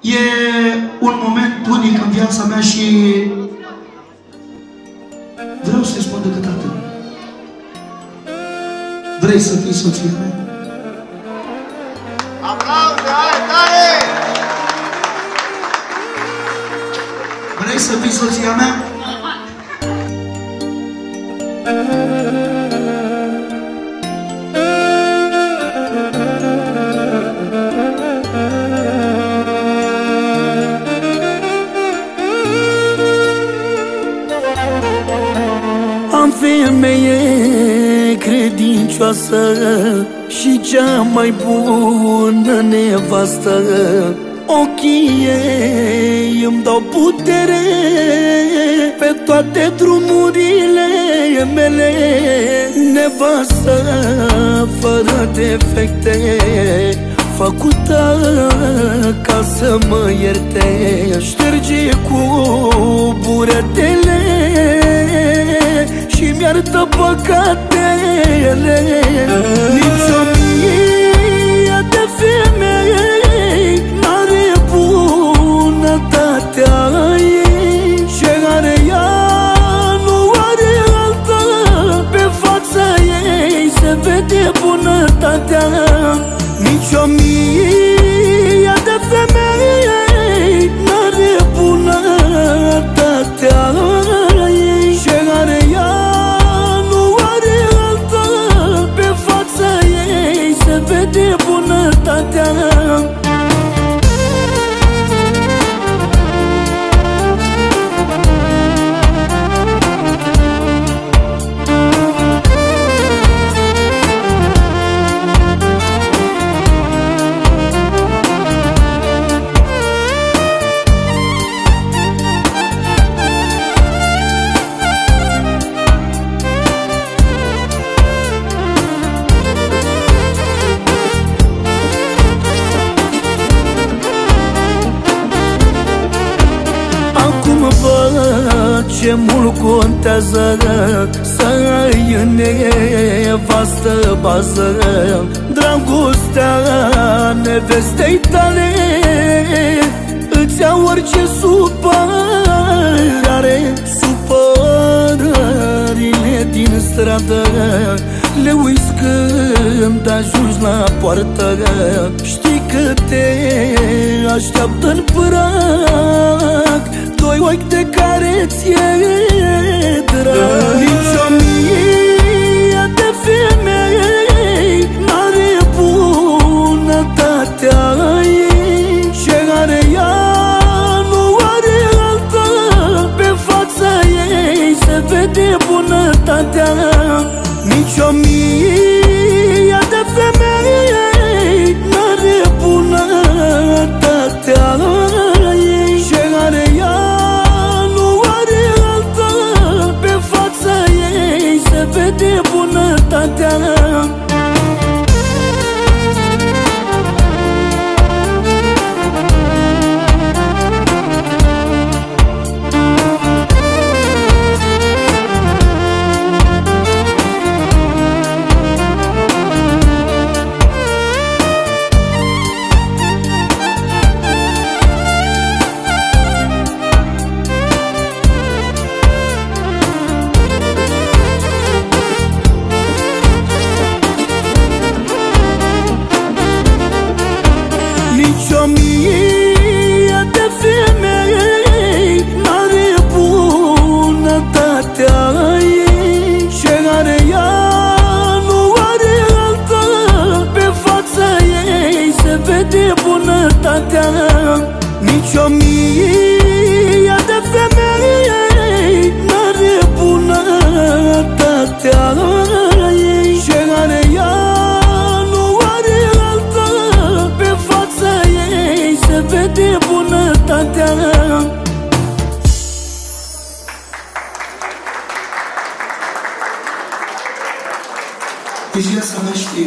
E un moment unic în viața mea și vreau să-i spun decât atât. Vrei să fii soția mea? Aplauze, hai, tare! Vrei să fii soția mea? Femeie credincioasă Și cea mai bună nevastă. Ochii ei îmi dau putere Pe toate drumurile mele. Nevastă fără defecte Făcută ca să mă ierte. Șterge cu buretele Și mi-artă păcatele. Nici o mie de femei N-are bunătatea ei. Ce are ea nu are alta Pe fața ei se vede bunătatea. Nici o mie ce mult contează Să ai în nevastă bază. Dragostea nevestei tale Îți ia orice supărare. Supărările din stradă Le uiți când ajungi la poartă. Știi că te așteaptă în prag vede bunătatea Nici o mie de femei N-are bunătatea. Ei Ce are ea nu are alta Pe fața ei se vede bunătatea Nici o mie de femei N-are bunătatea ei. Ce are ea nu are alta Pe fața ei se vede bunătatea. Nici o mie Deci viața mea știe